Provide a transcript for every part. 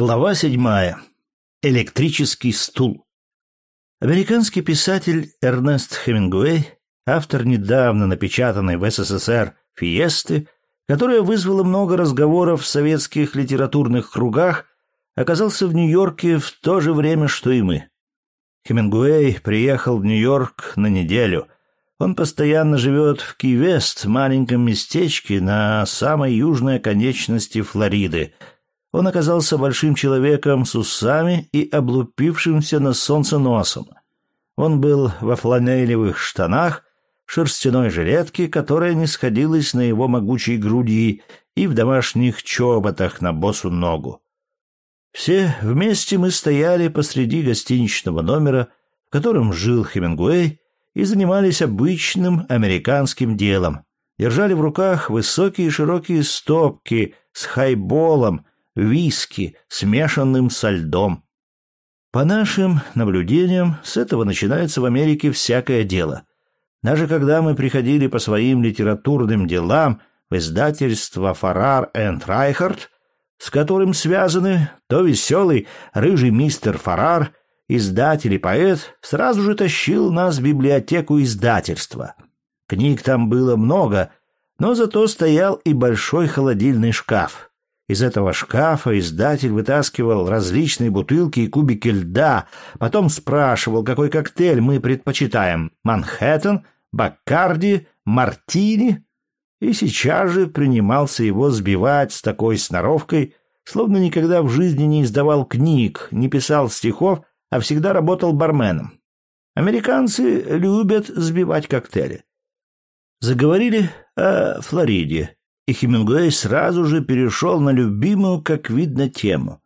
Глава седьмая. Электрический стул. Американский писатель Эрнест Хемингуэй, автор недавно напечатанной в СССР «Фиесты», которая вызвала много разговоров в советских литературных кругах, оказался в Нью-Йорке в то же время, что и мы. Хемингуэй приехал в Нью-Йорк на неделю. Он постоянно живет в Ки-Вест, маленьком местечке на самой южной оконечности Флориды – он оказался большим человеком с усами и облупившимся на солнце носом. Он был во фланелевых штанах, шерстяной жилетке, которая не сходилась на его могучей груди, и в домашних чоботах на босу ногу. Все вместе мы стояли посреди гостиничного номера, в котором жил Хемингуэй, и занимались обычным американским делом. Держали в руках высокие широкие стопки с хайболом, виски, смешанным со льдом. По нашим наблюдениям, с этого начинается в Америке всякое дело. Даже когда мы приходили по своим литературным делам в издательство «Фарар энд Райхард», с которым связаны то веселый рыжий мистер Фарар, издатель и поэт, сразу же тащил нас в библиотеку издательства. Книг там было много, но зато стоял и большой холодильный шкаф — из этого шкафа издатель вытаскивал различные бутылки и кубики льда, потом спрашивал, какой коктейль мы предпочитаем — Манхэттен, Баккарди, Мартини, и сейчас же принимался его сбивать с такой сноровкой, словно никогда в жизни не издавал книг, не писал стихов, а всегда работал барменом. Американцы любят сбивать коктейли. Заговорили о Флориде и Хемингуэй сразу же перешел на любимую, как видно, тему.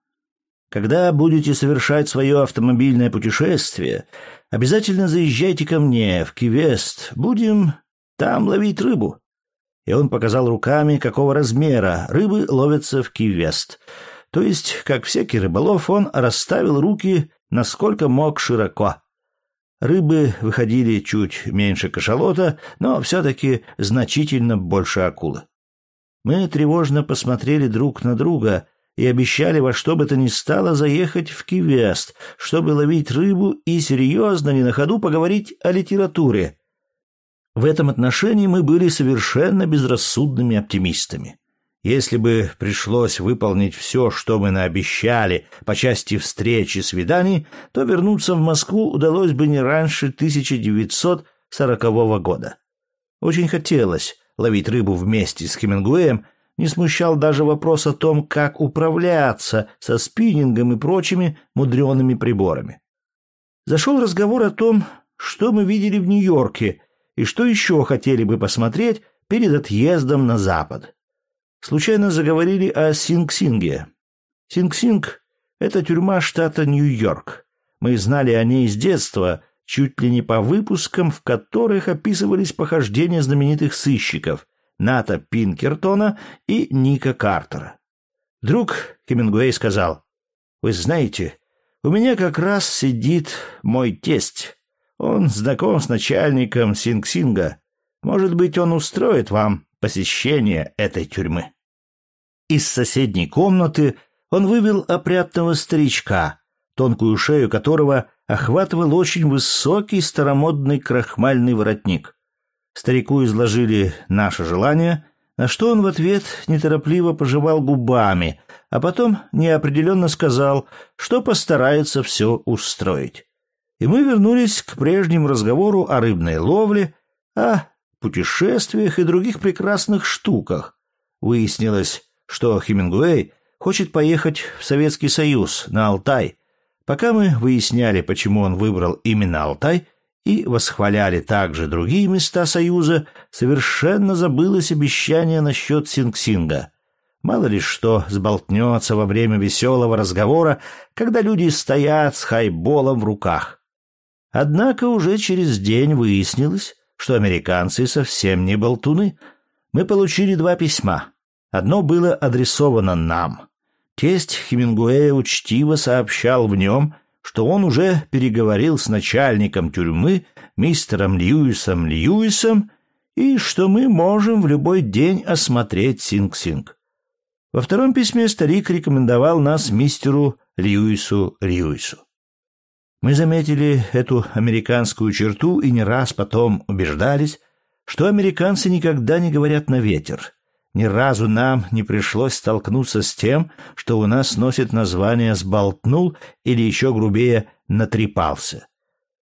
Когда будете совершать свое автомобильное путешествие, обязательно заезжайте ко мне в Кивест. Будем там ловить рыбу. И он показал руками, какого размера рыбы ловятся в Кивест. То есть, как всякий рыболов, он расставил руки насколько мог широко. Рыбы выходили чуть меньше кашалота, но все-таки значительно больше акулы. Мы тревожно посмотрели друг на друга и обещали во что бы то ни стало заехать в Кивест, чтобы ловить рыбу и серьезно, не на ходу, поговорить о литературе. В этом отношении мы были совершенно безрассудными оптимистами. Если бы пришлось выполнить все, что мы наобещали по части встреч и свиданий, то вернуться в Москву удалось бы не раньше 1940 года. Очень хотелось, ловить рыбу вместе с Хемингуэем, не смущал даже вопрос о том, как управляться со спиннингом и прочими мудреными приборами. Зашел разговор о том, что мы видели в Нью-Йорке и что еще хотели бы посмотреть перед отъездом на Запад. Случайно заговорили о Синг-Синге. Синг-Синг — это тюрьма штата Нью-Йорк. Мы знали о ней с детства — чуть ли не по выпускам, в которых описывались похождения знаменитых сыщиков Ната Пинкертона и Ника Картера. Друг Хемингуэй сказал, «Вы знаете, у меня как раз сидит мой тесть. Он знаком с начальником Синг-Синга. Может быть, он устроит вам посещение этой тюрьмы». Из соседней комнаты он вывел опрятного старичка, тонкую шею которого охватывал очень высокий старомодный крахмальный воротник. Старику изложили наше желание, на что он в ответ неторопливо пожевал губами, а потом неопределенно сказал, что постарается все устроить. И мы вернулись к прежнему разговору о рыбной ловле, о путешествиях и других прекрасных штуках. Выяснилось, что Хемингуэй хочет поехать в Советский Союз, на Алтай, Пока мы выясняли, почему он выбрал именно Алтай, и восхваляли также другие места Союза, совершенно забылось обещание насчет Синг-Синга. Мало ли что сболтнется во время веселого разговора, когда люди стоят с хайболом в руках. Однако уже через день выяснилось, что американцы совсем не болтуны. Мы получили два письма. Одно было адресовано нам, Тесть Хемингуэя учтиво сообщал в нем, что он уже переговорил с начальником тюрьмы, мистером Льюисом Льюисом, и что мы можем в любой день осмотреть Синг-Синг. Во втором письме старик рекомендовал нас мистеру Льюису Льюису. Мы заметили эту американскую черту и не раз потом убеждались, что американцы никогда не говорят на ветер. Ни разу нам не пришлось столкнуться с тем, что у нас носит название «сболтнул» или еще грубее «натрепался».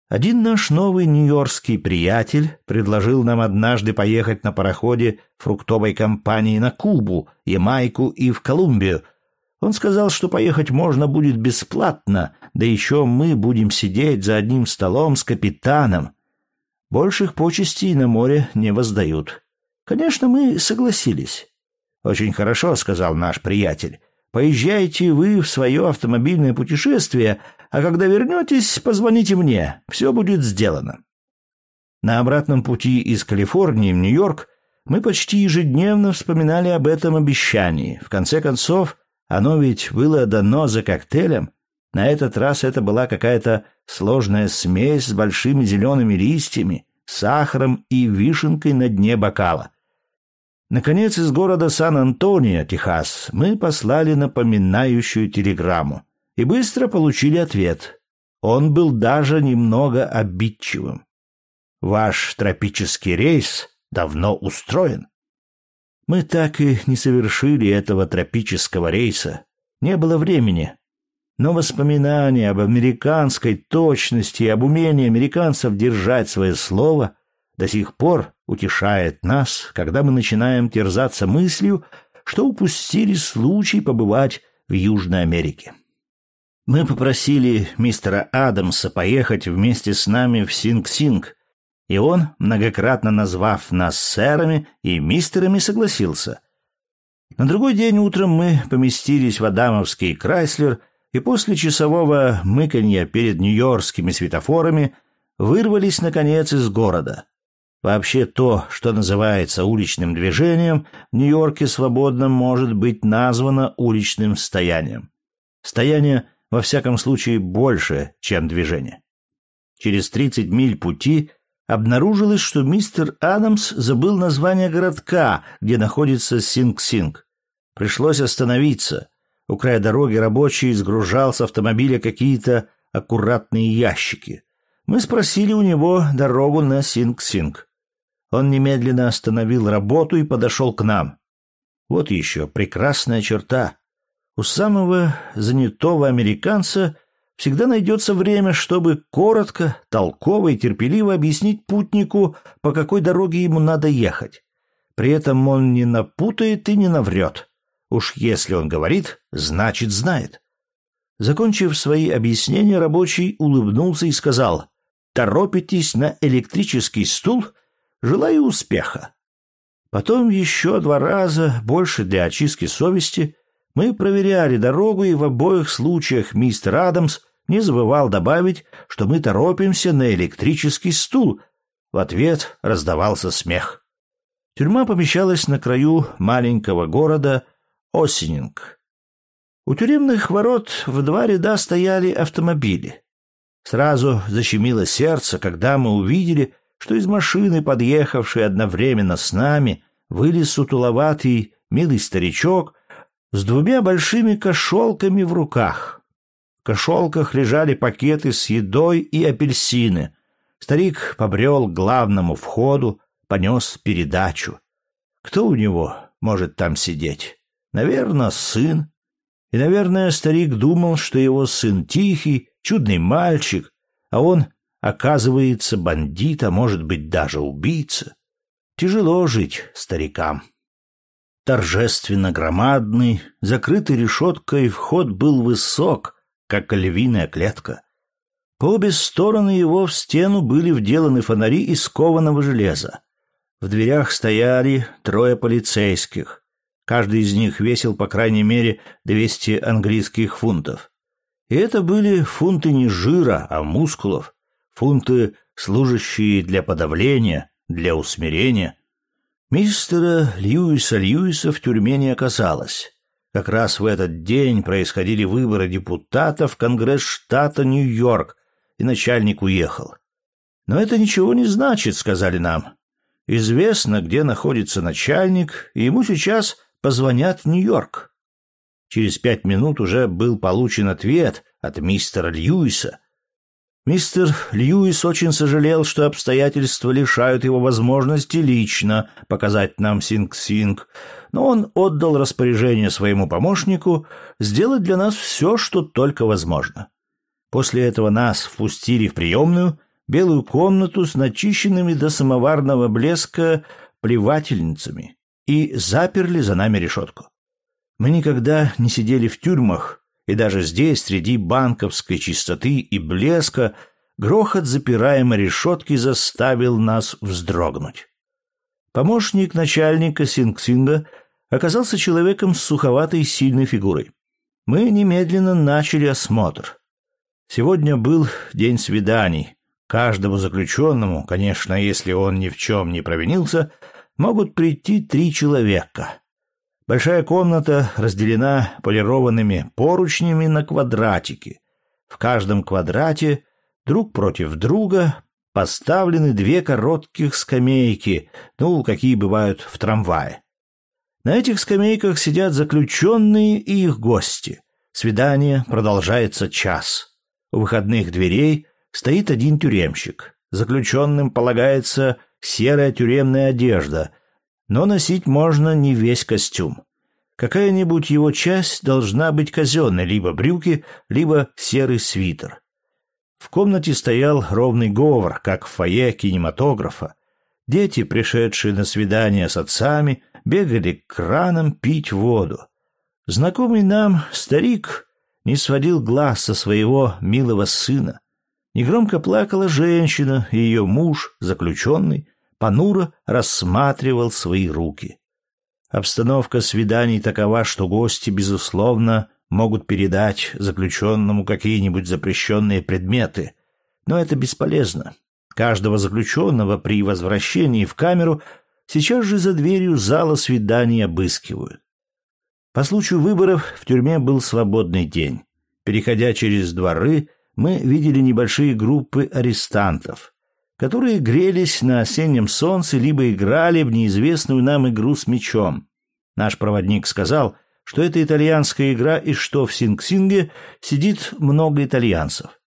Один наш новый нью-йоркский приятель предложил нам однажды поехать на пароходе фруктовой компании на Кубу, Ямайку и в Колумбию. Он сказал, что поехать можно будет бесплатно, да еще мы будем сидеть за одним столом с капитаном. Больших почестей на море не воздают. Конечно, мы согласились. «Очень хорошо», — сказал наш приятель. «Поезжайте вы в свое автомобильное путешествие, а когда вернетесь, позвоните мне. Все будет сделано. На обратном пути из Калифорнии в Нью-Йорк мы почти ежедневно вспоминали об этом обещании. В конце концов, оно ведь было дано за коктейлем. На этот раз это была какая-то сложная смесь с большими зелеными листьями, сахаром и вишенкой на дне бокала. Наконец, из города Сан-Антонио, Техас, мы послали напоминающую телеграмму и быстро получили ответ. Он был даже немного обидчивым. Ваш тропический рейс давно устроен. Мы так и не совершили этого тропического рейса. Не было времени. Но воспоминания об американской точности и об умении американцев держать свое слово до сих пор утешает нас, когда мы начинаем терзаться мыслью, что упустили случай побывать в Южной Америке. Мы попросили мистера Адамса поехать вместе с нами в Синг-Синг, и он, многократно назвав нас сэрами и мистерами, согласился. На другой день утром мы поместились в Адамовский Крайслер и после часового мыканья перед нью-йоркскими светофорами вырвались, наконец, из города. Вообще то, что называется уличным движением, в Нью-Йорке свободно может быть названо уличным стоянием. Стояние – во всяком случае больше, чем движение. Через 30 миль пути обнаружилось, что мистер Адамс забыл название городка, где находится Синг-Синг. Пришлось остановиться. У края дороги рабочий сгружал с автомобиля какие-то аккуратные ящики. Мы спросили у него дорогу на Синг-Синг. Он немедленно остановил работу и подошел к нам. Вот еще прекрасная черта. У самого занятого американца всегда найдется время, чтобы коротко, толково и терпеливо объяснить путнику, по какой дороге ему надо ехать. При этом он не напутает и не наврет. Уж если он говорит, значит знает. Закончив свои объяснения, рабочий улыбнулся и сказал, «Торопитесь на электрический стул? Желаю успеха». Потом еще два раза, больше для очистки совести, мы проверяли дорогу, и в обоих случаях мистер Адамс не забывал добавить, что мы торопимся на электрический стул. В ответ раздавался смех. Тюрьма помещалась на краю маленького города Осенинг. У тюремных ворот в два ряда стояли автомобили. Сразу защемило сердце, когда мы увидели, что из машины, подъехавшей одновременно с нами, вылез сутуловатый милый старичок с двумя большими кошелками в руках. В кошелках лежали пакеты с едой и апельсины. Старик побрел к главному входу, понес передачу. Кто у него может там сидеть? Наверное, сын. И, наверное, старик думал, что его сын тихий, чудный мальчик, а он, оказывается, бандит, а может быть даже убийца. Тяжело жить старикам торжественно громадный, закрытый решеткой вход был высок, как львиная клетка. По обе стороны его в стену были вделаны фонари из кованого железа. В дверях стояли трое полицейских. Каждый из них весил по крайней мере 200 английских фунтов. И это были фунты не жира, а мускулов, фунты, служащие для подавления, для усмирения, Мистера Льюиса Льюиса в тюрьме не оказалось. Как раз в этот день происходили выборы депутатов в Конгресс штата Нью-Йорк, и начальник уехал. «Но это ничего не значит», — сказали нам. «Известно, где находится начальник, и ему сейчас позвонят в Нью-Йорк. Через пять минут уже был получен ответ от мистера Льюиса. Мистер Льюис очень сожалел, что обстоятельства лишают его возможности лично показать нам Синг-Синг, но он отдал распоряжение своему помощнику сделать для нас все, что только возможно. После этого нас впустили в приемную, белую комнату с начищенными до самоварного блеска плевательницами и заперли за нами решетку. Мы никогда не сидели в тюрьмах, и даже здесь, среди банковской чистоты и блеска, грохот запираемой решетки заставил нас вздрогнуть. Помощник начальника Синг-Синга оказался человеком с суховатой сильной фигурой. Мы немедленно начали осмотр. Сегодня был день свиданий. Каждому заключенному, конечно, если он ни в чем не провинился, могут прийти три человека. Большая комната разделена полированными поручнями на квадратики. В каждом квадрате друг против друга поставлены две коротких скамейки, ну, какие бывают в трамвае. На этих скамейках сидят заключенные и их гости. Свидание продолжается час. У выходных дверей стоит один тюремщик. Заключенным полагается серая тюремная одежда, но носить можно не весь костюм. Какая-нибудь его часть должна быть казенной, либо брюки, либо серый свитер. В комнате стоял ровный говор, как в фойе кинематографа. Дети, пришедшие на свидание с отцами, бегали к кранам пить воду. Знакомый нам старик не сводил глаз со своего милого сына. Негромко плакала женщина, и ее муж, заключенный, понуро рассматривал свои руки. Обстановка свиданий такова, что гости, безусловно, могут передать заключенному какие-нибудь запрещенные предметы, но это бесполезно. Каждого заключенного при возвращении в камеру сейчас же за дверью зала свиданий обыскивают. По случаю выборов в тюрьме был свободный день. Переходя через дворы, мы видели небольшие группы арестантов, которые грелись на осеннем солнце либо играли в неизвестную нам игру с мячом. Наш проводник сказал, что это итальянская игра и что в Синг-Синге сидит много итальянцев.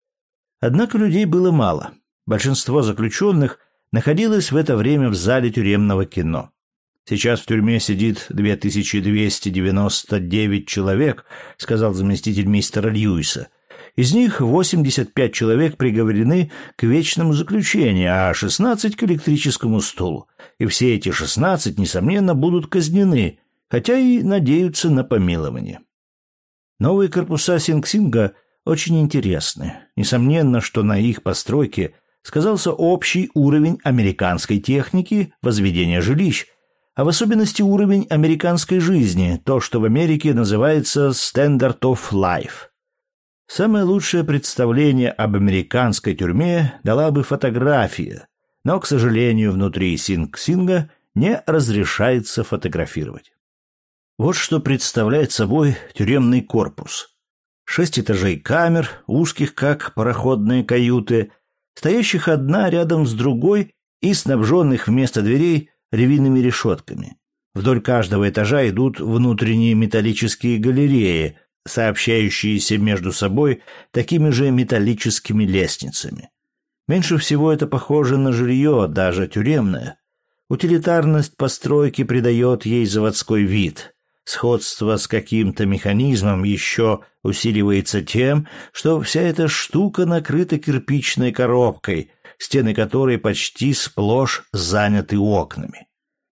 Однако людей было мало. Большинство заключенных находилось в это время в зале тюремного кино. Сейчас в тюрьме сидит 2299 человек, сказал заместитель мистера Льюиса. Из них 85 человек приговорены к вечному заключению, а 16 к электрическому стулу. И все эти 16 несомненно будут казнены, хотя и надеются на помилование. Новые корпуса Синг-Синга очень интересны. Несомненно, что на их постройке сказался общий уровень американской техники возведения жилищ, а в особенности уровень американской жизни, то, что в Америке называется «standard of life». Самое лучшее представление об американской тюрьме дала бы фотография, но, к сожалению, внутри Синг-Синга не разрешается фотографировать. Вот что представляет собой тюремный корпус. Шесть этажей камер, узких как пароходные каюты, стоящих одна рядом с другой и снабженных вместо дверей ревиными решетками. Вдоль каждого этажа идут внутренние металлические галереи, сообщающиеся между собой такими же металлическими лестницами. Меньше всего это похоже на жилье, даже тюремное. Утилитарность постройки придает ей заводской вид. Сходство с каким-то механизмом еще усиливается тем, что вся эта штука накрыта кирпичной коробкой, стены которой почти сплошь заняты окнами.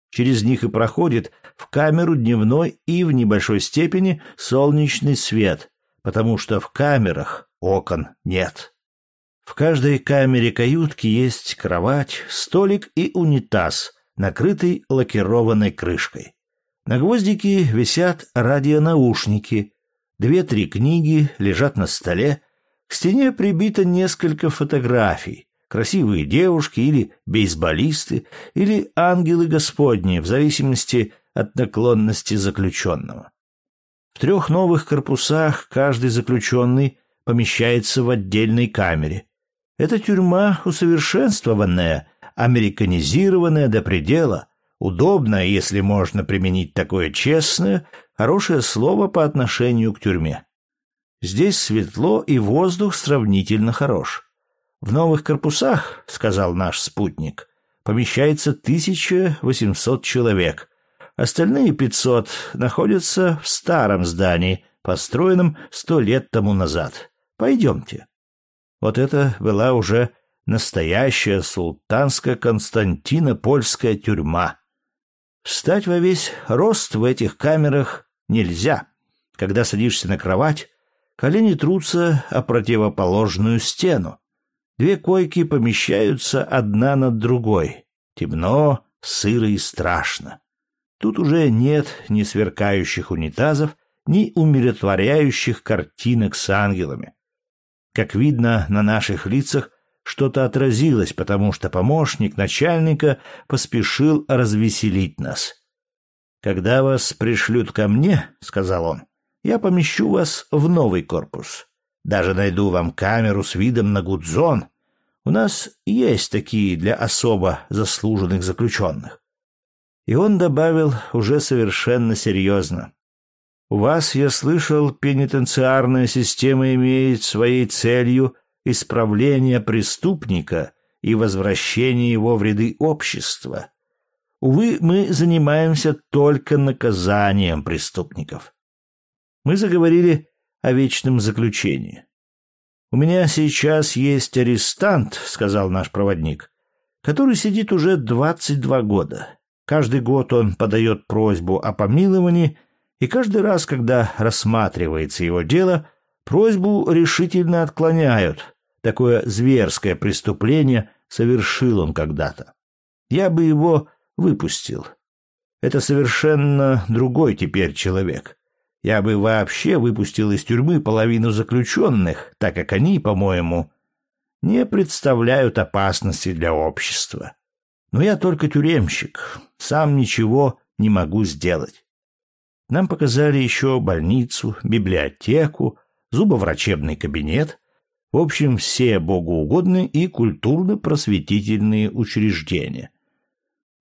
Через них и проходит в камеру дневной и в небольшой степени солнечный свет, потому что в камерах окон нет. В каждой камере каютки есть кровать, столик и унитаз, накрытый лакированной крышкой. На гвоздике висят радионаушники, две-три книги лежат на столе, к стене прибито несколько фотографий, красивые девушки или бейсболисты, или ангелы Господни, в зависимости от наклонности заключенного. В трех новых корпусах каждый заключенный помещается в отдельной камере. Это тюрьма усовершенствованная, американизированная до предела, Удобно, если можно применить такое честное, хорошее слово по отношению к тюрьме. Здесь светло и воздух сравнительно хорош. В новых корпусах, сказал наш спутник, помещается 1800 человек. Остальные 500 находятся в старом здании, построенном сто лет тому назад. Пойдемте. Вот это была уже настоящая султанско-константинопольская тюрьма. Встать во весь рост в этих камерах нельзя. Когда садишься на кровать, колени трутся о противоположную стену. Две койки помещаются одна над другой. Темно, сыро и страшно. Тут уже нет ни сверкающих унитазов, ни умиротворяющих картинок с ангелами. Как видно на наших лицах, что-то отразилось, потому что помощник начальника поспешил развеселить нас. «Когда вас пришлют ко мне, — сказал он, — я помещу вас в новый корпус. Даже найду вам камеру с видом на Гудзон. У нас есть такие для особо заслуженных заключенных». И он добавил уже совершенно серьезно. «У вас, я слышал, пенитенциарная система имеет своей целью исправление преступника и возвращение его в ряды общества. Увы, мы занимаемся только наказанием преступников. Мы заговорили о вечном заключении. «У меня сейчас есть арестант», — сказал наш проводник, «который сидит уже 22 года. Каждый год он подает просьбу о помиловании, и каждый раз, когда рассматривается его дело, Просьбу решительно отклоняют. Такое зверское преступление совершил он когда-то. Я бы его выпустил. Это совершенно другой теперь человек. Я бы вообще выпустил из тюрьмы половину заключенных, так как они, по-моему, не представляют опасности для общества. Но я только тюремщик, сам ничего не могу сделать. Нам показали еще больницу, библиотеку, зубоврачебный кабинет, в общем, все богоугодные и культурно-просветительные учреждения.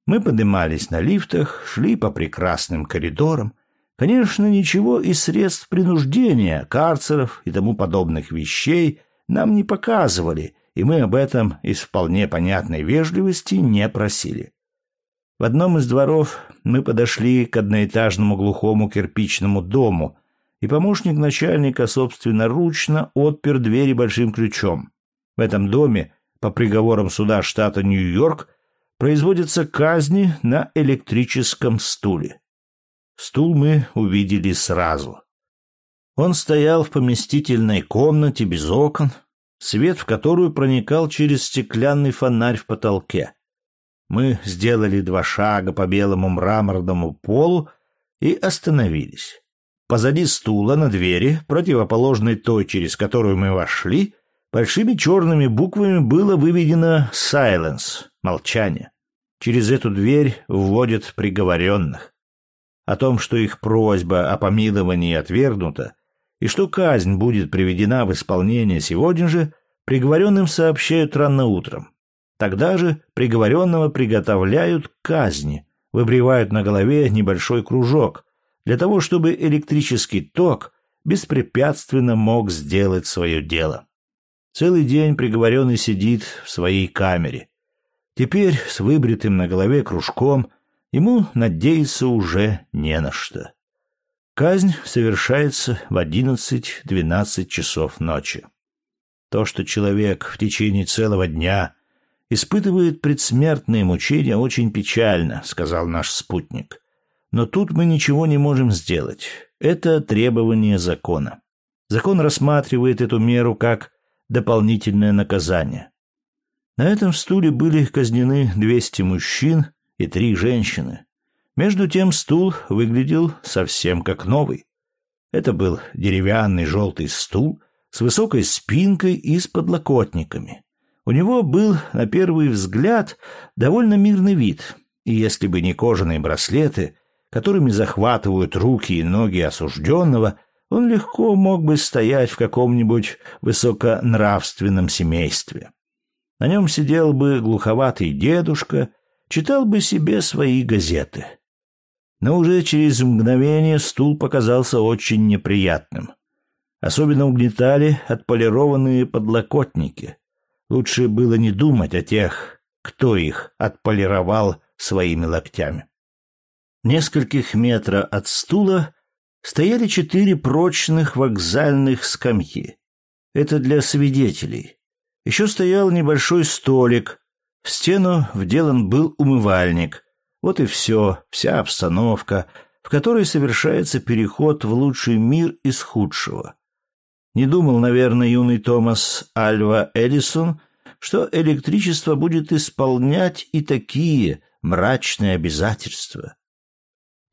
Мы поднимались на лифтах, шли по прекрасным коридорам. Конечно, ничего из средств принуждения, карцеров и тому подобных вещей нам не показывали, и мы об этом из вполне понятной вежливости не просили. В одном из дворов мы подошли к одноэтажному глухому кирпичному дому, и помощник начальника собственноручно отпер двери большим ключом. В этом доме, по приговорам суда штата Нью-Йорк, производятся казни на электрическом стуле. Стул мы увидели сразу. Он стоял в поместительной комнате без окон, свет в которую проникал через стеклянный фонарь в потолке. Мы сделали два шага по белому мраморному полу и остановились. Позади стула на двери, противоположной той, через которую мы вошли, большими черными буквами было выведено «Silence» — «Молчание». Через эту дверь вводят приговоренных. О том, что их просьба о помиловании отвергнута, и что казнь будет приведена в исполнение сегодня же, приговоренным сообщают рано утром. Тогда же приговоренного приготовляют к казни, выбривают на голове небольшой кружок — для того, чтобы электрический ток беспрепятственно мог сделать свое дело. Целый день приговоренный сидит в своей камере. Теперь с выбритым на голове кружком ему надеяться уже не на что. Казнь совершается в 11-12 часов ночи. То, что человек в течение целого дня испытывает предсмертные мучения, очень печально, сказал наш спутник. Но тут мы ничего не можем сделать. Это требование закона. Закон рассматривает эту меру как дополнительное наказание. На этом стуле были казнены 200 мужчин и три женщины. Между тем стул выглядел совсем как новый. Это был деревянный желтый стул с высокой спинкой и с подлокотниками. У него был, на первый взгляд, довольно мирный вид, и если бы не кожаные браслеты, которыми захватывают руки и ноги осужденного, он легко мог бы стоять в каком-нибудь высоконравственном семействе. На нем сидел бы глуховатый дедушка, читал бы себе свои газеты. Но уже через мгновение стул показался очень неприятным. Особенно угнетали отполированные подлокотники. Лучше было не думать о тех, кто их отполировал своими локтями. Нескольких метра от стула стояли четыре прочных вокзальных скамьи. Это для свидетелей. Еще стоял небольшой столик. В стену вделан был умывальник. Вот и все, вся обстановка, в которой совершается переход в лучший мир из худшего. Не думал, наверное, юный Томас Альва Эдисон, что электричество будет исполнять и такие мрачные обязательства.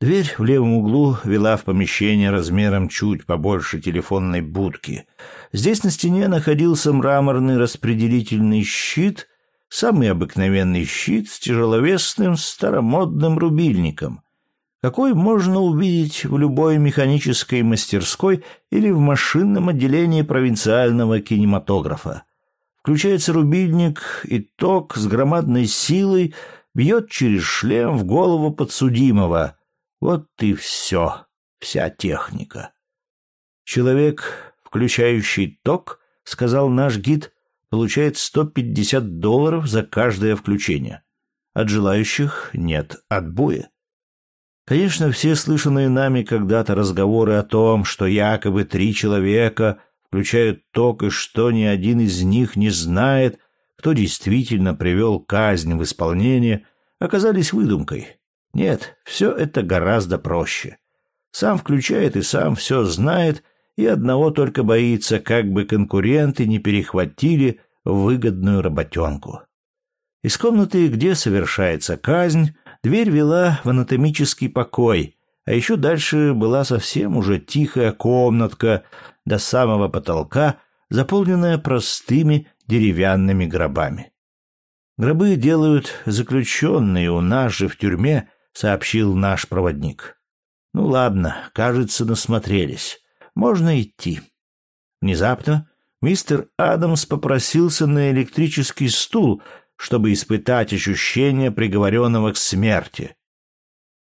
Дверь в левом углу вела в помещение размером чуть побольше телефонной будки. Здесь на стене находился мраморный распределительный щит, самый обыкновенный щит с тяжеловесным старомодным рубильником, какой можно увидеть в любой механической мастерской или в машинном отделении провинциального кинематографа. Включается рубильник, и ток с громадной силой бьет через шлем в голову подсудимого — вот и все, вся техника. Человек, включающий ток, сказал наш гид, получает 150 долларов за каждое включение. От желающих нет отбоя. Конечно, все слышанные нами когда-то разговоры о том, что якобы три человека включают ток и что ни один из них не знает, кто действительно привел казнь в исполнение, оказались выдумкой. Нет, все это гораздо проще. Сам включает и сам все знает, и одного только боится, как бы конкуренты не перехватили выгодную работенку. Из комнаты, где совершается казнь, дверь вела в анатомический покой, а еще дальше была совсем уже тихая комнатка до самого потолка, заполненная простыми деревянными гробами. Гробы делают заключенные у нас же в тюрьме сообщил наш проводник. Ну ладно, кажется, насмотрелись. Можно идти. Внезапно мистер Адамс попросился на электрический стул, чтобы испытать ощущение приговоренного к смерти.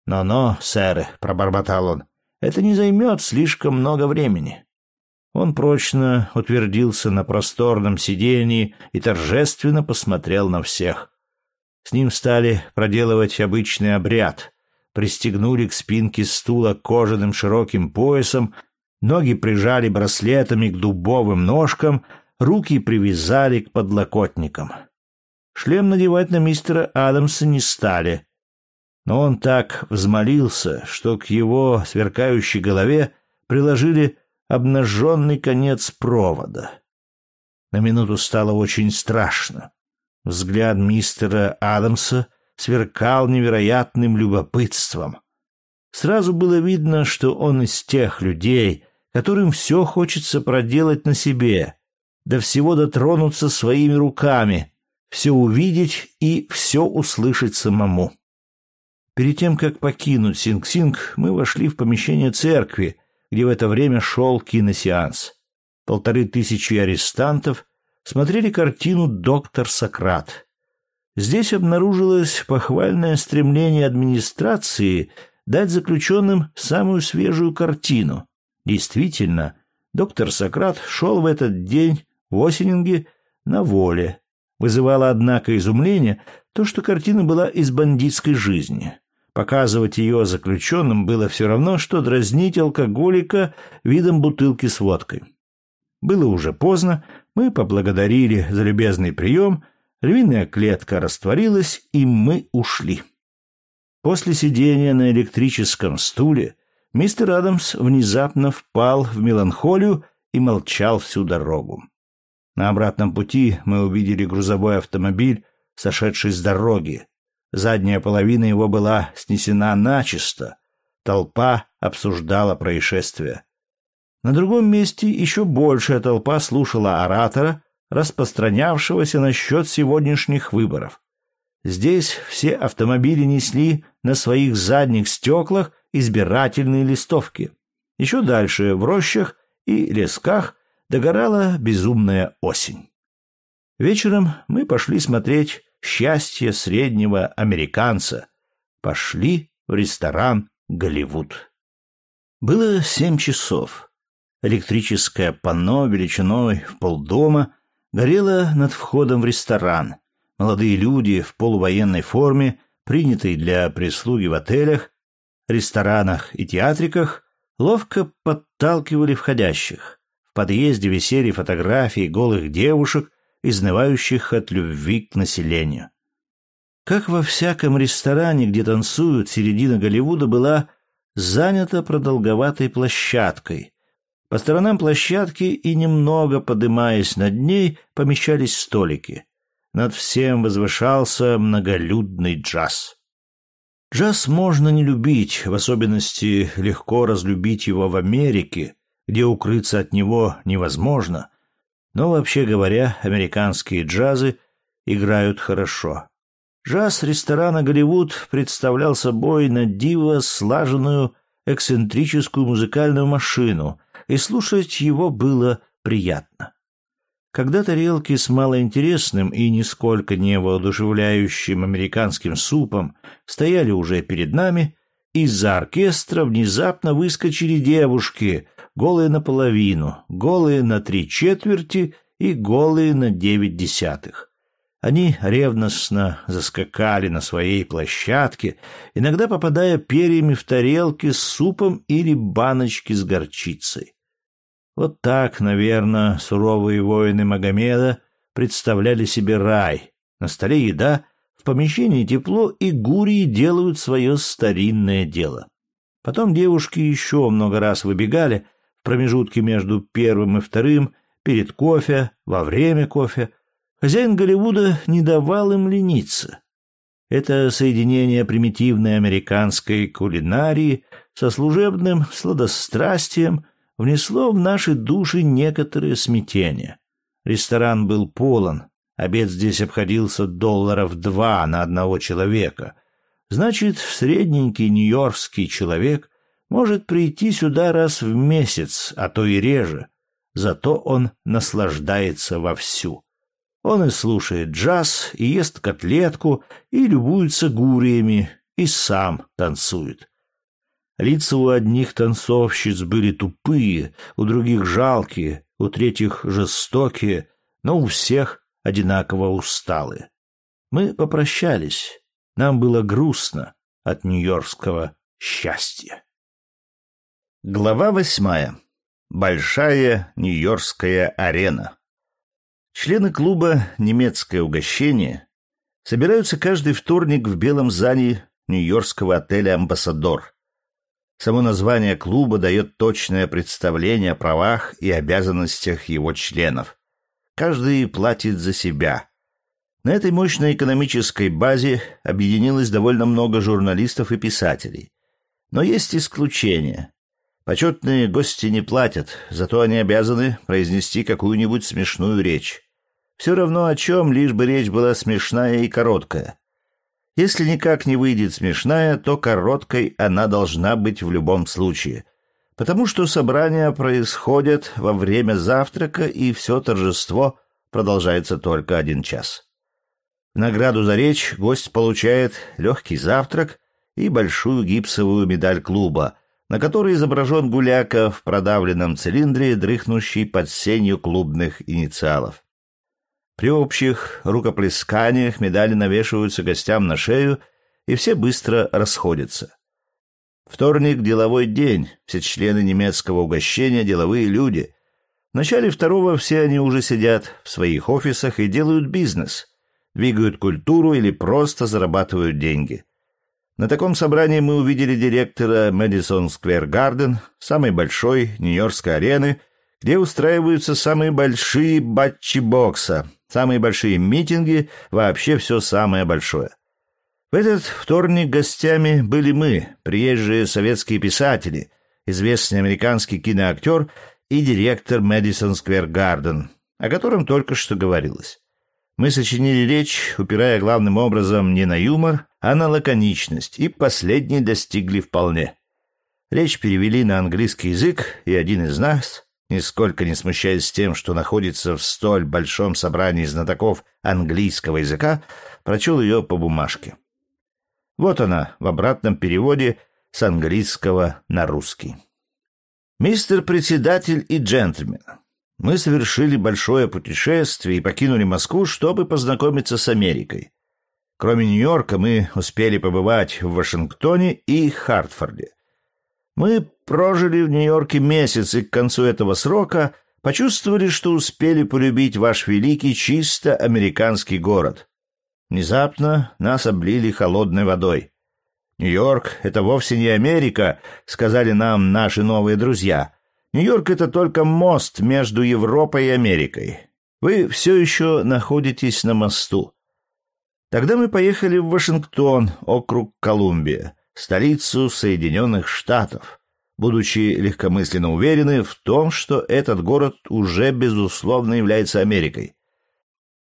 «Но-но, сэр», — пробормотал он, — «это не займет слишком много времени». Он прочно утвердился на просторном сидении и торжественно посмотрел на всех. С ним стали проделывать обычный обряд. Пристегнули к спинке стула кожаным широким поясом, ноги прижали браслетами к дубовым ножкам, руки привязали к подлокотникам. Шлем надевать на мистера Адамса не стали. Но он так взмолился, что к его сверкающей голове приложили обнаженный конец провода. На минуту стало очень страшно. Взгляд мистера Адамса сверкал невероятным любопытством. Сразу было видно, что он из тех людей, которым все хочется проделать на себе, до всего дотронуться своими руками, все увидеть и все услышать самому. Перед тем, как покинуть Синг-Синг, мы вошли в помещение церкви, где в это время шел киносеанс. Полторы тысячи арестантов смотрели картину «Доктор Сократ». Здесь обнаружилось похвальное стремление администрации дать заключенным самую свежую картину. Действительно, доктор Сократ шел в этот день в Осенинге на воле. Вызывало, однако, изумление то, что картина была из бандитской жизни. Показывать ее заключенным было все равно, что дразнить алкоголика видом бутылки с водкой. Было уже поздно, мы поблагодарили за любезный прием, львиная клетка растворилась, и мы ушли. После сидения на электрическом стуле мистер Адамс внезапно впал в меланхолию и молчал всю дорогу. На обратном пути мы увидели грузовой автомобиль, сошедший с дороги. Задняя половина его была снесена начисто. Толпа обсуждала происшествие. На другом месте еще большая толпа слушала оратора, распространявшегося насчет сегодняшних выборов. Здесь все автомобили несли на своих задних стеклах избирательные листовки. Еще дальше, в рощах и лесках, догорала безумная осень. Вечером мы пошли смотреть счастье среднего американца. Пошли в ресторан «Голливуд». Было семь часов. Электрическое панно величиной в полдома горело над входом в ресторан. Молодые люди в полувоенной форме, принятые для прислуги в отелях, ресторанах и театриках, ловко подталкивали входящих. В подъезде висели фотографии голых девушек, изнывающих от любви к населению. Как во всяком ресторане, где танцуют, середина Голливуда была занята продолговатой площадкой. По сторонам площадки и немного подымаясь над ней, помещались столики. Над всем возвышался многолюдный джаз. Джаз можно не любить, в особенности легко разлюбить его в Америке, где укрыться от него невозможно, но вообще говоря, американские джазы играют хорошо. Джаз ресторана «Голливуд» представлял собой на диво слаженную эксцентрическую музыкальную машину, и слушать его было приятно. Когда тарелки с малоинтересным и нисколько не воодушевляющим американским супом стояли уже перед нами, из-за оркестра внезапно выскочили девушки, голые наполовину, голые на три четверти и голые на девять десятых. Они ревностно заскакали на своей площадке, иногда попадая перьями в тарелки с супом или баночки с горчицей. Вот так, наверное, суровые воины Магомеда представляли себе рай. На столе еда, в помещении тепло, и гурии делают свое старинное дело. Потом девушки еще много раз выбегали в промежутке между первым и вторым, перед кофе, во время кофе. Хозяин Голливуда не давал им лениться. Это соединение примитивной американской кулинарии со служебным сладострастием – внесло в наши души некоторое смятение. Ресторан был полон, обед здесь обходился долларов два на одного человека. Значит, средненький нью-йоркский человек может прийти сюда раз в месяц, а то и реже. Зато он наслаждается вовсю. Он и слушает джаз, и ест котлетку, и любуется гуриями, и сам танцует. Лица у одних танцовщиц были тупые, у других жалкие, у третьих жестокие, но у всех одинаково усталые. Мы попрощались. Нам было грустно от нью-йоркского счастья. Глава восьмая. Большая Нью-Йоркская арена. Члены клуба «Немецкое угощение» собираются каждый вторник в белом здании нью-йоркского отеля «Амбассадор», Само название клуба дает точное представление о правах и обязанностях его членов. Каждый платит за себя. На этой мощной экономической базе объединилось довольно много журналистов и писателей. Но есть исключения. Почетные гости не платят, зато они обязаны произнести какую-нибудь смешную речь. Все равно о чем, лишь бы речь была смешная и короткая. Если никак не выйдет смешная, то короткой она должна быть в любом случае, потому что собрания происходят во время завтрака, и все торжество продолжается только один час. В награду за речь гость получает легкий завтрак и большую гипсовую медаль клуба, на которой изображен гуляка в продавленном цилиндре, дрыхнущий под сенью клубных инициалов. При общих рукоплесканиях медали навешиваются гостям на шею, и все быстро расходятся. Вторник – деловой день, все члены немецкого угощения – деловые люди. В начале второго все они уже сидят в своих офисах и делают бизнес, двигают культуру или просто зарабатывают деньги. На таком собрании мы увидели директора Madison Square Garden, самой большой нью-йоркской арены, где устраиваются самые большие батчи бокса, самые большие митинги, вообще все самое большое. В этот вторник гостями были мы, приезжие советские писатели, известный американский киноактер и директор Мэдисон Сквер Гарден, о котором только что говорилось. Мы сочинили речь, упирая главным образом не на юмор, а на лаконичность, и последний достигли вполне. Речь перевели на английский язык, и один из нас, нисколько не смущаясь тем, что находится в столь большом собрании знатоков английского языка, прочел ее по бумажке. Вот она в обратном переводе с английского на русский. «Мистер председатель и джентльмен, мы совершили большое путешествие и покинули Москву, чтобы познакомиться с Америкой. Кроме Нью-Йорка мы успели побывать в Вашингтоне и Хартфорде. Мы прожили в Нью-Йорке месяц и к концу этого срока почувствовали, что успели полюбить ваш великий чисто американский город. Внезапно нас облили холодной водой. «Нью-Йорк — это вовсе не Америка», — сказали нам наши новые друзья. «Нью-Йорк — это только мост между Европой и Америкой. Вы все еще находитесь на мосту. Тогда мы поехали в Вашингтон, округ Колумбия, столицу Соединенных Штатов, будучи легкомысленно уверены в том, что этот город уже безусловно является Америкой.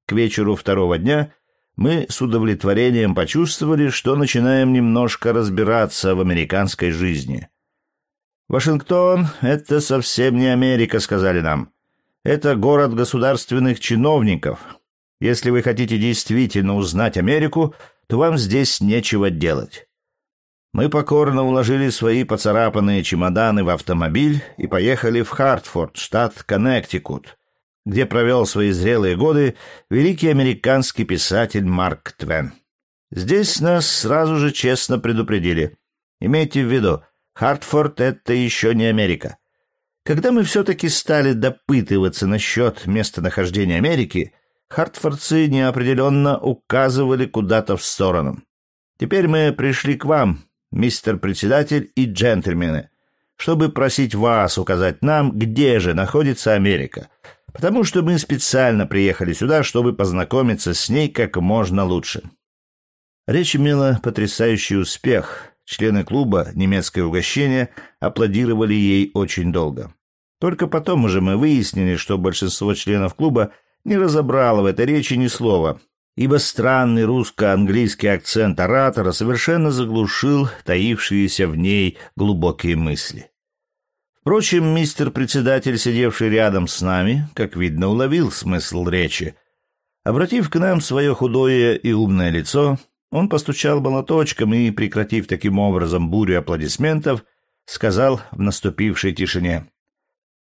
К вечеру второго дня мы с удовлетворением почувствовали, что начинаем немножко разбираться в американской жизни. «Вашингтон — это совсем не Америка», — сказали нам. «Это город государственных чиновников, если вы хотите действительно узнать Америку, то вам здесь нечего делать. Мы покорно уложили свои поцарапанные чемоданы в автомобиль и поехали в Хартфорд, штат Коннектикут, где провел свои зрелые годы великий американский писатель Марк Твен. Здесь нас сразу же честно предупредили. Имейте в виду, Хартфорд — это еще не Америка. Когда мы все-таки стали допытываться насчет местонахождения Америки — хартфордцы неопределенно указывали куда-то в сторону. «Теперь мы пришли к вам, мистер председатель и джентльмены, чтобы просить вас указать нам, где же находится Америка, потому что мы специально приехали сюда, чтобы познакомиться с ней как можно лучше». Речь имела потрясающий успех. Члены клуба «Немецкое угощение» аплодировали ей очень долго. Только потом уже мы выяснили, что большинство членов клуба не разобрала в этой речи ни слова, ибо странный русско-английский акцент оратора совершенно заглушил таившиеся в ней глубокие мысли. Впрочем, мистер председатель, сидевший рядом с нами, как видно, уловил смысл речи. Обратив к нам свое худое и умное лицо, он постучал молоточком и, прекратив таким образом бурю аплодисментов, сказал в наступившей тишине.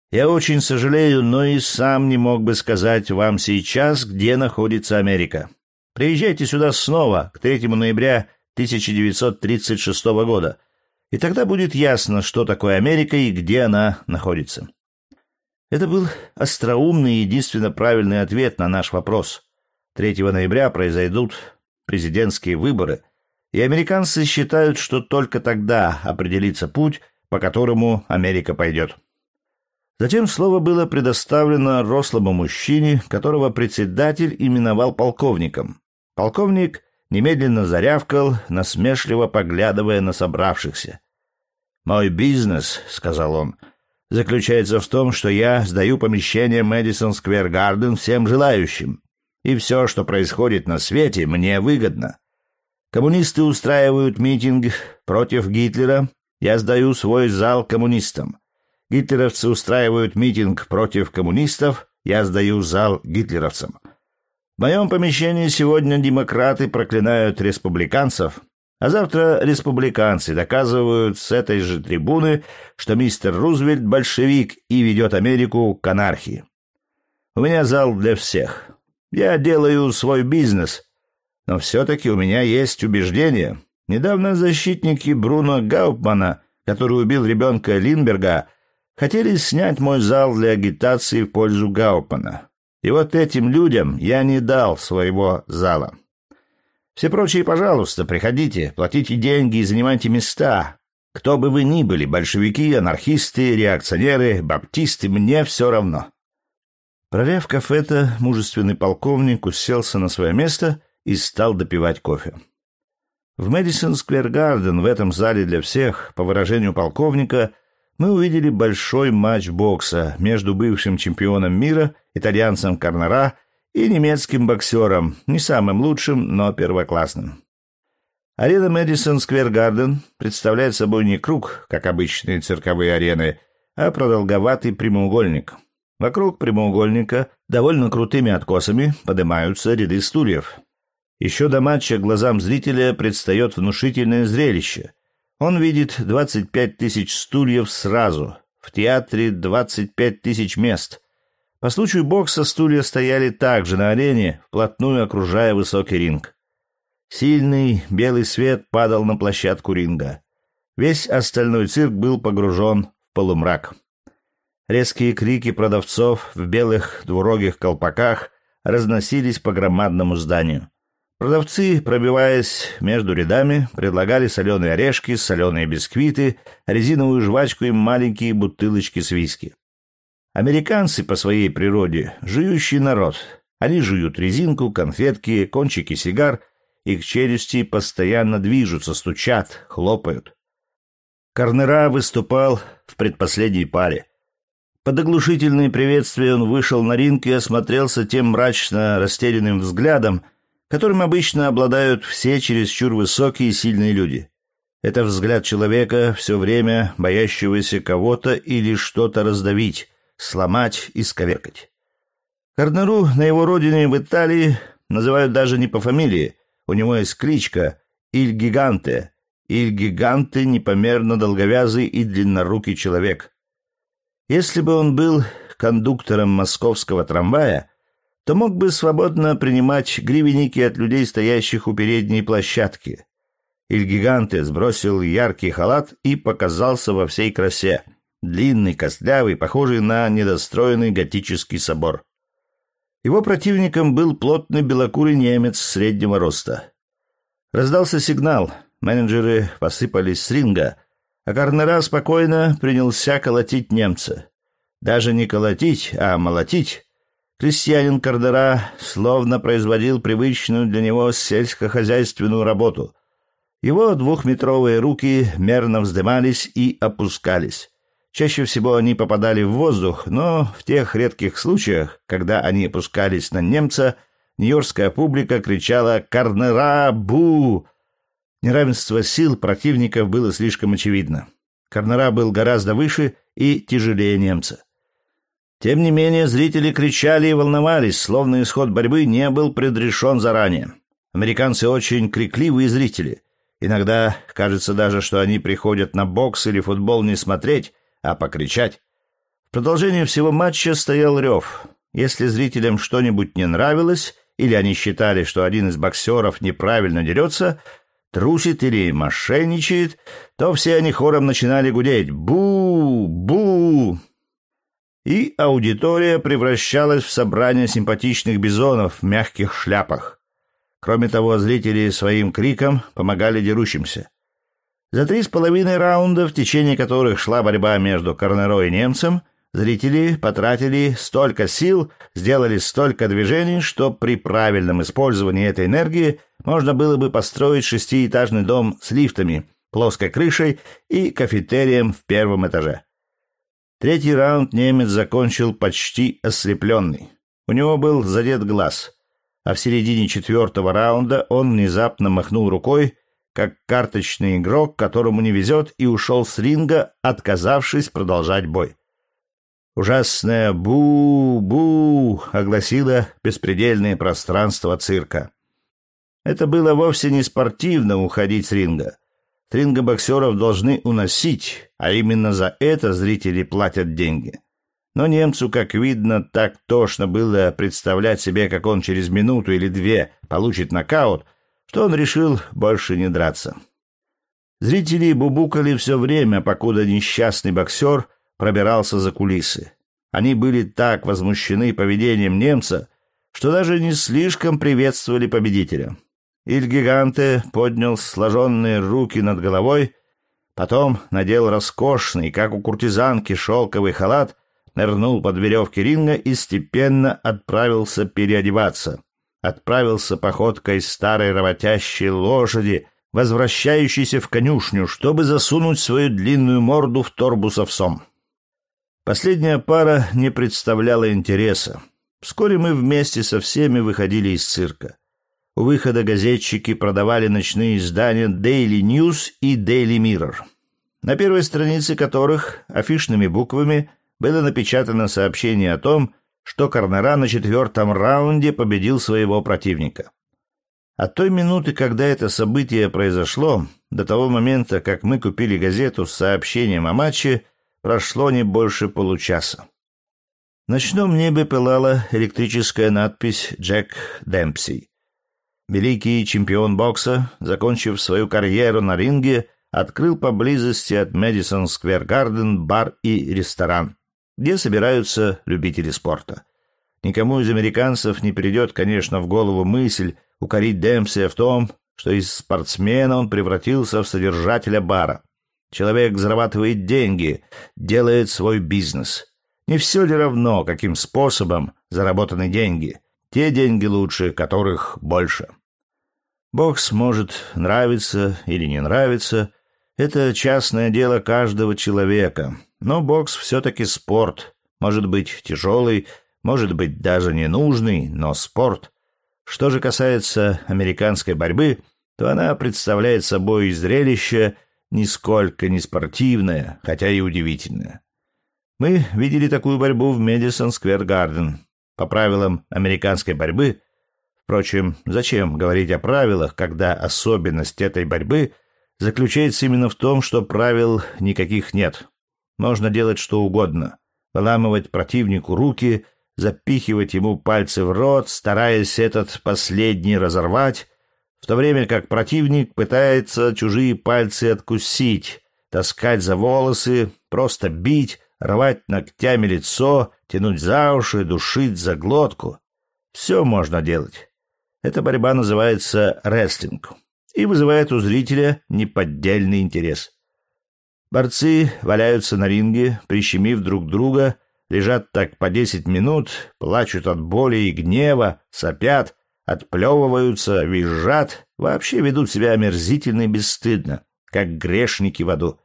Я очень сожалею, но и сам не мог бы сказать вам сейчас, где находится Америка. Приезжайте сюда снова, к 3 ноября 1936 года, и тогда будет ясно, что такое Америка и где она находится. Это был остроумный и единственно правильный ответ на наш вопрос. 3 ноября произойдут президентские выборы, и американцы считают, что только тогда определится путь, по которому Америка пойдет. Затем слово было предоставлено рослому мужчине, которого председатель именовал полковником. Полковник немедленно зарявкал, насмешливо поглядывая на собравшихся. «Мой бизнес», — сказал он, — «заключается в том, что я сдаю помещение Мэдисон Сквер Гарден всем желающим, и все, что происходит на свете, мне выгодно. Коммунисты устраивают митинг против Гитлера, я сдаю свой зал коммунистам. Гитлеровцы устраивают митинг против коммунистов, я сдаю зал гитлеровцам. В моем помещении сегодня демократы проклинают республиканцев, а завтра республиканцы доказывают с этой же трибуны, что мистер Рузвельт большевик и ведет Америку к анархии. У меня зал для всех. Я делаю свой бизнес, но все-таки у меня есть убеждения. Недавно защитники Бруно Гаупмана, который убил ребенка Линберга, хотели снять мой зал для агитации в пользу Гаупана. И вот этим людям я не дал своего зала. Все прочие, пожалуйста, приходите, платите деньги и занимайте места. Кто бы вы ни были, большевики, анархисты, реакционеры, баптисты, мне все равно. Пролев кафе-то, мужественный полковник уселся на свое место и стал допивать кофе. В Мэдисон Сквер Гарден, в этом зале для всех, по выражению полковника, мы увидели большой матч бокса между бывшим чемпионом мира, итальянцем Карнара, и немецким боксером, не самым лучшим, но первоклассным. Арена Мэдисон Сквер Гарден представляет собой не круг, как обычные цирковые арены, а продолговатый прямоугольник. Вокруг прямоугольника довольно крутыми откосами поднимаются ряды стульев. Еще до матча глазам зрителя предстает внушительное зрелище. Он видит 25 тысяч стульев сразу, в театре 25 тысяч мест. По случаю бокса стулья стояли также на арене, вплотную окружая высокий ринг. Сильный белый свет падал на площадку ринга. Весь остальной цирк был погружен в полумрак. Резкие крики продавцов в белых двурогих колпаках разносились по громадному зданию. Продавцы, пробиваясь между рядами, предлагали соленые орешки, соленые бисквиты, резиновую жвачку и маленькие бутылочки с виски. Американцы по своей природе – жующий народ. Они жуют резинку, конфетки, кончики сигар, их челюсти постоянно движутся, стучат, хлопают. Корнера выступал в предпоследней паре. Под оглушительные приветствия он вышел на ринг и осмотрелся тем мрачно растерянным взглядом, которым обычно обладают все чересчур высокие и сильные люди. Это взгляд человека, все время боящегося кого-то или что-то раздавить, сломать и сковеркать. Корнеру на его родине в Италии называют даже не по фамилии, у него есть кличка «Иль Гиганте», «Иль Гиганте» — непомерно долговязый и длиннорукий человек. Если бы он был кондуктором московского трамвая, то мог бы свободно принимать гривенники от людей, стоящих у передней площадки. Иль-гиганте сбросил яркий халат и показался во всей красе. Длинный, костлявый, похожий на недостроенный готический собор. Его противником был плотный белокурый немец среднего роста. Раздался сигнал, менеджеры посыпались с ринга, а Карнера спокойно принялся колотить немца. Даже не колотить, а молотить. Крестьянин Кардера словно производил привычную для него сельскохозяйственную работу. Его двухметровые руки мерно вздымались и опускались. Чаще всего они попадали в воздух, но в тех редких случаях, когда они опускались на немца, нью-йоркская публика кричала «Карнера! Бу!». Неравенство сил противников было слишком очевидно. Карнера был гораздо выше и тяжелее немца. Тем не менее, зрители кричали и волновались, словно исход борьбы не был предрешен заранее. Американцы очень крикливые зрители. Иногда кажется даже, что они приходят на бокс или футбол не смотреть, а покричать. В продолжении всего матча стоял рев. Если зрителям что-нибудь не нравилось, или они считали, что один из боксеров неправильно дерется, трусит или мошенничает, то все они хором начинали гудеть «Бу! Бу!» И аудитория превращалась в собрание симпатичных бизонов в мягких шляпах. Кроме того, зрители своим криком помогали дерущимся. За три с половиной раунда, в течение которых шла борьба между Корнеро и немцем, зрители потратили столько сил, сделали столько движений, что при правильном использовании этой энергии можно было бы построить шестиэтажный дом с лифтами, плоской крышей и кафетерием в первом этаже. Третий раунд немец закончил почти ослепленный. У него был задет глаз, а в середине четвертого раунда он внезапно махнул рукой, как карточный игрок, которому не везет, и ушел с ринга, отказавшись продолжать бой. Ужасное «бу-бу» огласило беспредельное пространство цирка. Это было вовсе не спортивно уходить с ринга. Тринга боксеров должны уносить, а именно за это зрители платят деньги. Но немцу, как видно, так тошно было представлять себе, как он через минуту или две получит нокаут, что он решил больше не драться. Зрители бубукали все время, покуда несчастный боксер пробирался за кулисы. Они были так возмущены поведением немца, что даже не слишком приветствовали победителя. Иль-гиганте поднял сложенные руки над головой, потом надел роскошный, как у куртизанки, шелковый халат, нырнул под веревки ринга и степенно отправился переодеваться. Отправился походкой старой работящей лошади, возвращающейся в конюшню, чтобы засунуть свою длинную морду в торбу с овсом. Последняя пара не представляла интереса. Вскоре мы вместе со всеми выходили из цирка. У выхода газетчики продавали ночные издания Daily News и Daily Mirror. на первой странице которых афишными буквами было напечатано сообщение о том, что Корнера на четвертом раунде победил своего противника. От той минуты, когда это событие произошло, до того момента, как мы купили газету с сообщением о матче, прошло не больше получаса. В ночном небе пылала электрическая надпись «Джек Демпси». Великий чемпион бокса, закончив свою карьеру на ринге, открыл поблизости от Мэдисон Сквер Гарден бар и ресторан, где собираются любители спорта. Никому из американцев не придет, конечно, в голову мысль укорить Демпси в том, что из спортсмена он превратился в содержателя бара. Человек зарабатывает деньги, делает свой бизнес. Не все ли равно, каким способом заработаны деньги? Те деньги лучше, которых больше. Бокс может нравиться или не нравиться. Это частное дело каждого человека. Но бокс все-таки спорт. Может быть тяжелый, может быть даже ненужный, но спорт. Что же касается американской борьбы, то она представляет собой зрелище нисколько не спортивное, хотя и удивительное. Мы видели такую борьбу в Мэдисон Сквер Гарден. По правилам американской борьбы, впрочем, зачем говорить о правилах, когда особенность этой борьбы заключается именно в том, что правил никаких нет. Можно делать что угодно. Выламывать противнику руки, запихивать ему пальцы в рот, стараясь этот последний разорвать, в то время как противник пытается чужие пальцы откусить, таскать за волосы, просто бить, рвать ногтями лицо, тянуть за уши, душить за глотку. Все можно делать. Эта борьба называется рестлинг и вызывает у зрителя неподдельный интерес. Борцы валяются на ринге, прищемив друг друга, лежат так по десять минут, плачут от боли и гнева, сопят, отплевываются, визжат, вообще ведут себя омерзительно и бесстыдно, как грешники в аду.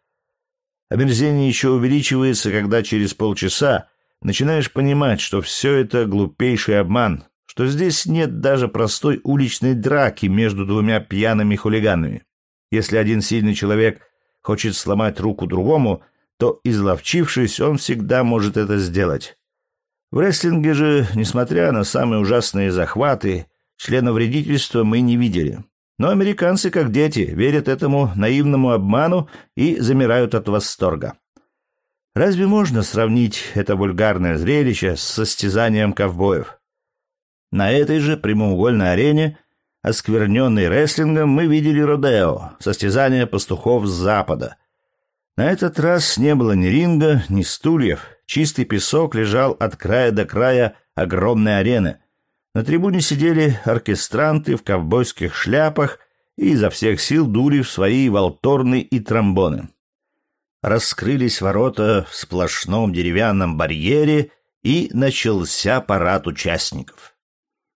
Омерзение еще увеличивается, когда через полчаса начинаешь понимать, что все это глупейший обман, что здесь нет даже простой уличной драки между двумя пьяными хулиганами. Если один сильный человек хочет сломать руку другому, то, изловчившись, он всегда может это сделать. В рестлинге же, несмотря на самые ужасные захваты, члена вредительства мы не видели. Но американцы, как дети, верят этому наивному обману и замирают от восторга. Разве можно сравнить это вульгарное зрелище с состязанием ковбоев? На этой же прямоугольной арене, оскверненной рестлингом, мы видели Родео, состязание пастухов с запада. На этот раз не было ни ринга, ни стульев. Чистый песок лежал от края до края огромной арены, на трибуне сидели оркестранты в ковбойских шляпах и изо всех сил дули в свои волторны и тромбоны. Раскрылись ворота в сплошном деревянном барьере, и начался парад участников.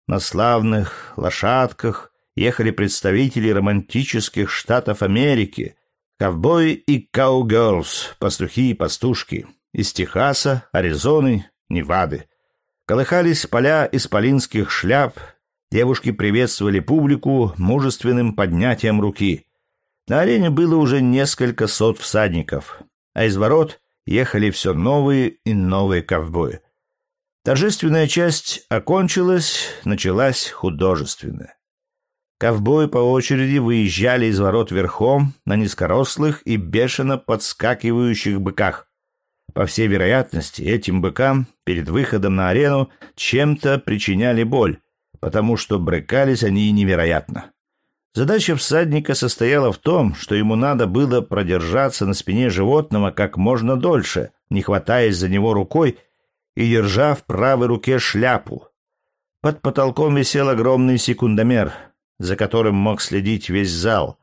На славных лошадках ехали представители романтических штатов Америки, ковбои и каугерлс, пастухи и пастушки из Техаса, Аризоны, Невады. Колыхались поля исполинских шляп, девушки приветствовали публику мужественным поднятием руки. На арене было уже несколько сот всадников, а из ворот ехали все новые и новые ковбои. Торжественная часть окончилась, началась художественная. Ковбои по очереди выезжали из ворот верхом на низкорослых и бешено подскакивающих быках. По всей вероятности, этим быкам перед выходом на арену чем-то причиняли боль, потому что брыкались они невероятно. Задача всадника состояла в том, что ему надо было продержаться на спине животного как можно дольше, не хватаясь за него рукой и держа в правой руке шляпу. Под потолком висел огромный секундомер, за которым мог следить весь зал.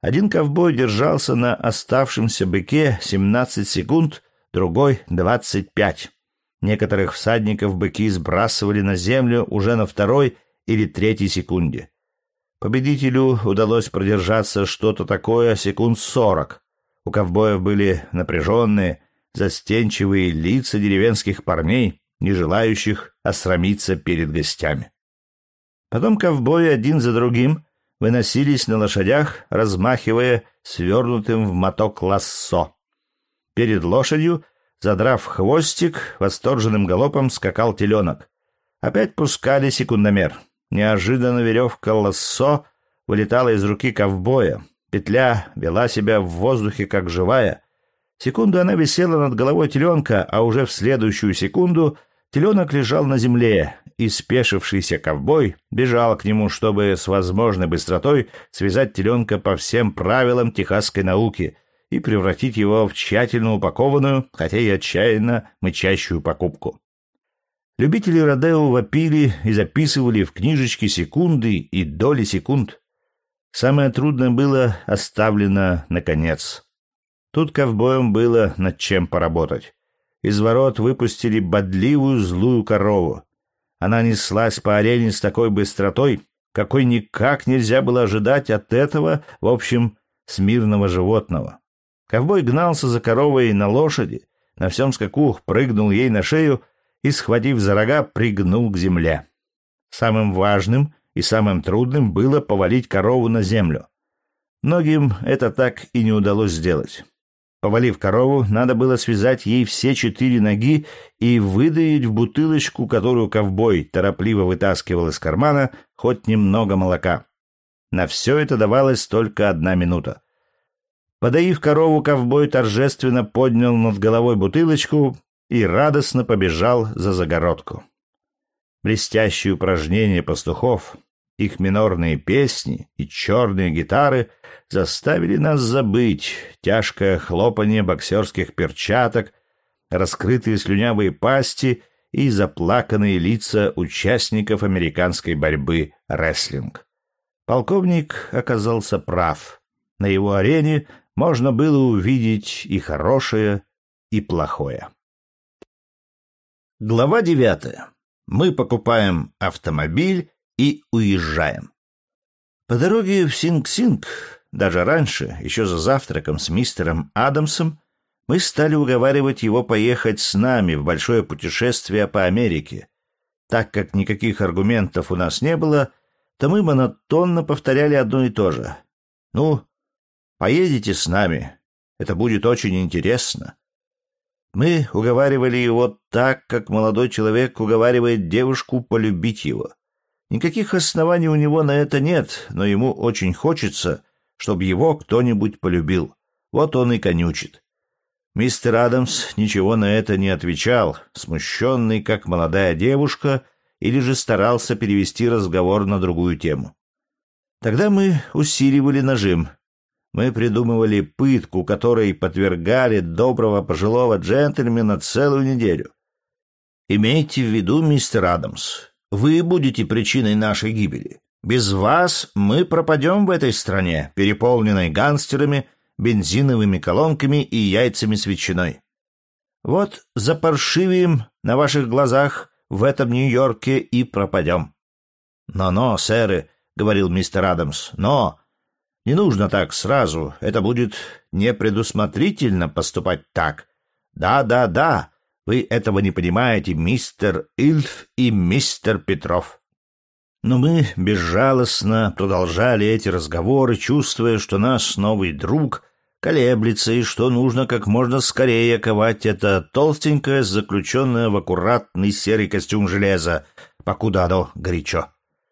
Один ковбой держался на оставшемся быке 17 секунд, другой — двадцать пять. Некоторых всадников быки сбрасывали на землю уже на второй или третьей секунде. Победителю удалось продержаться что-то такое секунд сорок. У ковбоев были напряженные, застенчивые лица деревенских парней, не желающих осрамиться перед гостями. Потом ковбои один за другим выносились на лошадях, размахивая свернутым в моток лассо. Перед лошадью, задрав хвостик, восторженным галопом скакал теленок. Опять пускали секундомер. Неожиданно веревка лассо вылетала из руки ковбоя. Петля вела себя в воздухе как живая. Секунду она висела над головой теленка, а уже в следующую секунду теленок лежал на земле, и спешившийся ковбой бежал к нему, чтобы с возможной быстротой связать теленка по всем правилам техасской науки и превратить его в тщательно упакованную, хотя и отчаянно мычащую покупку. Любители Родео вопили и записывали в книжечки секунды и доли секунд. Самое трудное было оставлено наконец. Тут ковбоям было над чем поработать. Из ворот выпустили бодливую злую корову. Она неслась по арене с такой быстротой, какой никак нельзя было ожидать от этого, в общем, смирного животного. Ковбой гнался за коровой на лошади, на всем скаку прыгнул ей на шею и, схватив за рога, пригнул к земле. Самым важным и самым трудным было повалить корову на землю. Многим это так и не удалось сделать. Повалив корову, надо было связать ей все четыре ноги и выдаить в бутылочку, которую ковбой торопливо вытаскивал из кармана, хоть немного молока. На все это давалась только одна минута. Подоив корову, ковбой торжественно поднял над головой бутылочку и радостно побежал за загородку. Блестящие упражнения пастухов, их минорные песни и черные гитары заставили нас забыть тяжкое хлопанье боксерских перчаток, раскрытые слюнявые пасти и заплаканные лица участников американской борьбы рестлинг. Полковник оказался прав. На его арене можно было увидеть и хорошее, и плохое. Глава девятая. Мы покупаем автомобиль и уезжаем. По дороге в Синг-Синг, даже раньше, еще за завтраком с мистером Адамсом, мы стали уговаривать его поехать с нами в большое путешествие по Америке. Так как никаких аргументов у нас не было, то мы монотонно повторяли одно и то же. «Ну, поедете с нами. Это будет очень интересно». Мы уговаривали его так, как молодой человек уговаривает девушку полюбить его. Никаких оснований у него на это нет, но ему очень хочется, чтобы его кто-нибудь полюбил. Вот он и конючит. Мистер Адамс ничего на это не отвечал, смущенный, как молодая девушка, или же старался перевести разговор на другую тему. Тогда мы усиливали нажим. Мы придумывали пытку, которой подвергали доброго пожилого джентльмена целую неделю. Имейте в виду, мистер Адамс, вы будете причиной нашей гибели. Без вас мы пропадем в этой стране, переполненной гангстерами, бензиновыми колонками и яйцами с ветчиной. Вот запаршивеем на ваших глазах в этом Нью-Йорке и пропадем. «Но-но, сэры», — говорил мистер Адамс, — «но...» Не нужно так сразу. Это будет непредусмотрительно поступать так. Да, да, да. Вы этого не понимаете, мистер Ильф и мистер Петров. Но мы безжалостно продолжали эти разговоры, чувствуя, что наш новый друг колеблется и что нужно как можно скорее ковать это толстенькое, заключенное в аккуратный серый костюм железа, покуда оно горячо.